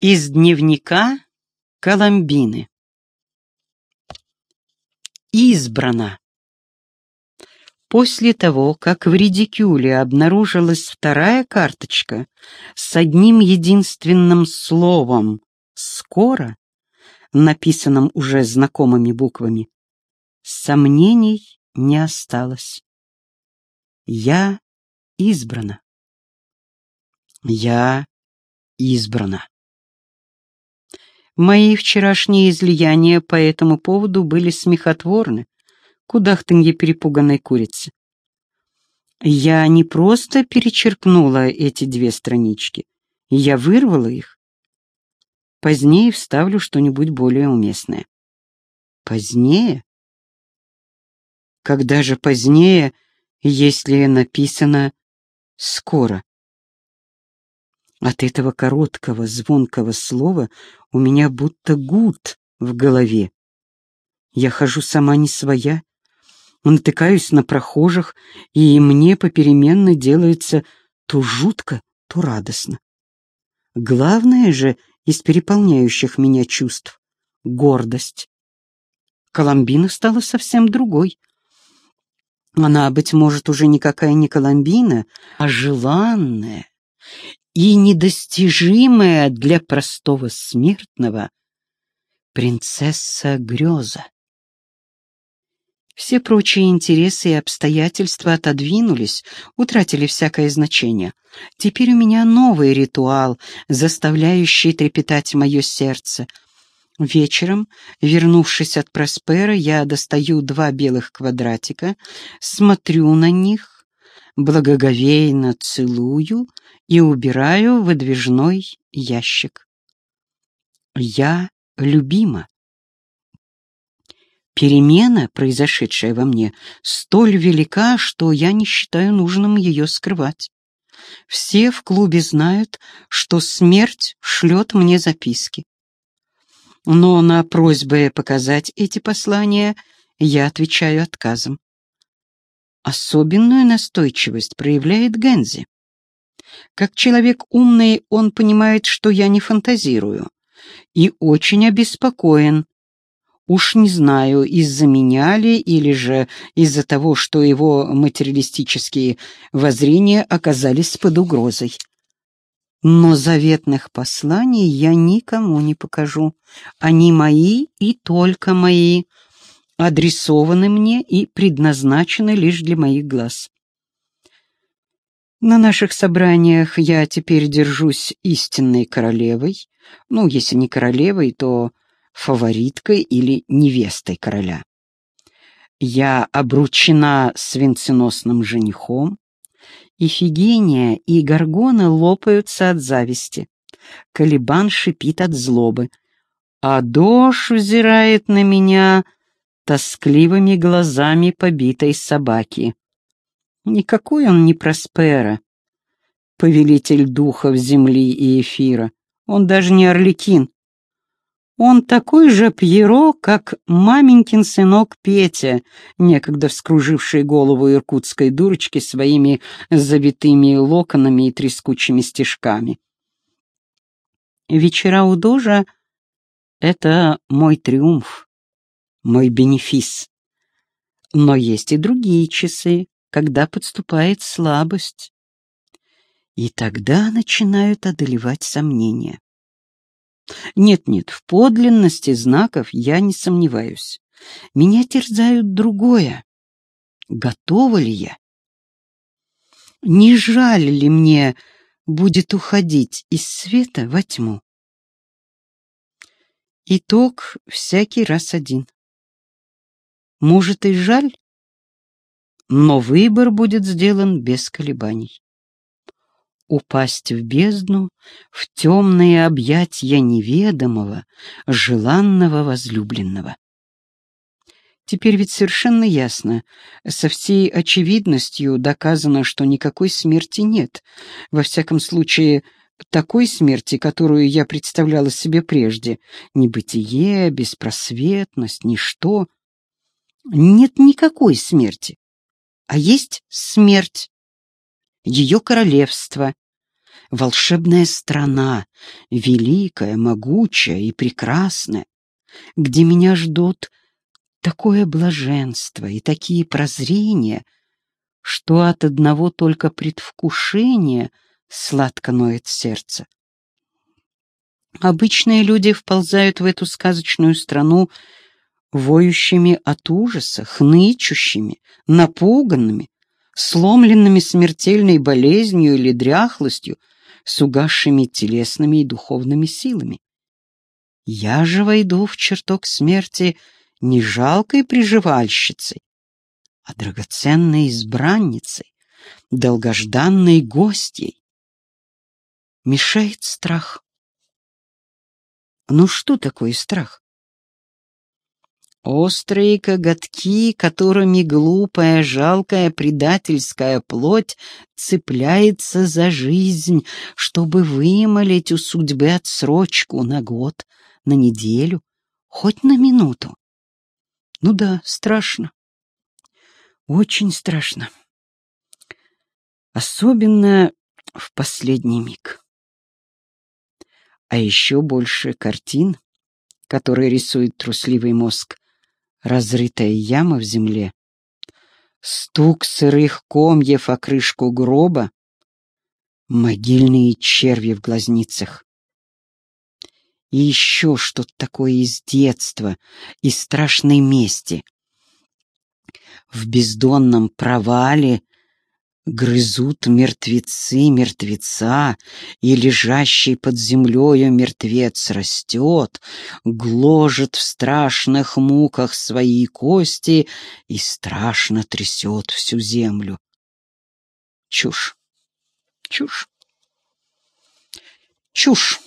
Из дневника Коломбины. Избрана. После того, как в редикюле обнаружилась вторая карточка с одним единственным словом «скоро», написанным уже знакомыми буквами, сомнений не осталось. Я избрана. Я избрана. Мои вчерашние излияния по этому поводу были смехотворны, кудахтанье перепуганной курицы. Я не просто перечеркнула эти две странички, я вырвала их. Позднее вставлю что-нибудь более уместное. Позднее? Когда же позднее, если написано «скоро»? От этого короткого, звонкого слова у меня будто гуд в голове. Я хожу сама не своя, натыкаюсь на прохожих, и мне попеременно делается то жутко, то радостно. Главное же из переполняющих меня чувств — гордость. Коломбина стала совсем другой. Она, быть может, уже никакая не Коломбина, а желанная, и недостижимая для простого смертного принцесса Греза. Все прочие интересы и обстоятельства отодвинулись, утратили всякое значение. Теперь у меня новый ритуал, заставляющий трепетать мое сердце. Вечером, вернувшись от Проспера, я достаю два белых квадратика, смотрю на них, благоговейно целую и убираю выдвижной ящик. Я любима. Перемена, произошедшая во мне, столь велика, что я не считаю нужным ее скрывать. Все в клубе знают, что смерть шлет мне записки. Но на просьбы показать эти послания я отвечаю отказом. Особенную настойчивость проявляет Гензи. Как человек умный, он понимает, что я не фантазирую, и очень обеспокоен. Уж не знаю, из-за меня ли или же из-за того, что его материалистические воззрения оказались под угрозой. Но заветных посланий я никому не покажу. Они мои и только мои, адресованы мне и предназначены лишь для моих глаз. На наших собраниях я теперь держусь истинной королевой, ну, если не королевой, то фавориткой или невестой короля. Я обручена с венценосным женихом, Ифигения и Гаргона лопаются от зависти. Калибан шипит от злобы, а Дош взирает на меня тоскливыми глазами побитой собаки. Никакой он не Проспера, повелитель духов земли и эфира. Он даже не Орликин. Он такой же Пьеро, как маменькин сынок Петя, некогда вскруживший голову иркутской дурочки своими завитыми локонами и трескучими стежками. Вечера у Дожа — это мой триумф мой бенефис. Но есть и другие часы, когда подступает слабость. И тогда начинают одолевать сомнения. Нет-нет, в подлинности знаков я не сомневаюсь. Меня терзают другое. Готова ли я? Не жаль ли мне будет уходить из света во тьму? Итог всякий раз один. Может и жаль, но выбор будет сделан без колебаний. Упасть в бездну, в темные объятия неведомого, желанного возлюбленного. Теперь ведь совершенно ясно, со всей очевидностью доказано, что никакой смерти нет. Во всяком случае, такой смерти, которую я представляла себе прежде. Небытие, беспросветность, ничто нет никакой смерти, а есть смерть, ее королевство, волшебная страна, великая, могучая и прекрасная, где меня ждут такое блаженство и такие прозрения, что от одного только предвкушения сладко ноет сердце. Обычные люди вползают в эту сказочную страну воющими от ужаса, хнычущими, напуганными, сломленными смертельной болезнью или дряхлостью, с угасшими телесными и духовными силами. Я же войду в чертог смерти не жалкой приживальщицей, а драгоценной избранницей, долгожданной гостьей. Мешает страх. Ну что такое страх? Острые коготки, которыми глупая, жалкая, предательская плоть цепляется за жизнь, чтобы вымолить у судьбы отсрочку на год, на неделю, хоть на минуту. Ну да, страшно. Очень страшно. Особенно в последний миг. А еще больше картин, которые рисует трусливый мозг, разрытая яма в земле, стук сырых комьев о крышку гроба, могильные черви в глазницах. И еще что-то такое из детства, из страшной мести. В бездонном провале грызут мертвецы мертвеца, и лежащий под землею мертвец растет, гложет в страшных муках свои кости и страшно трясет всю землю. Чушь, чушь, чушь.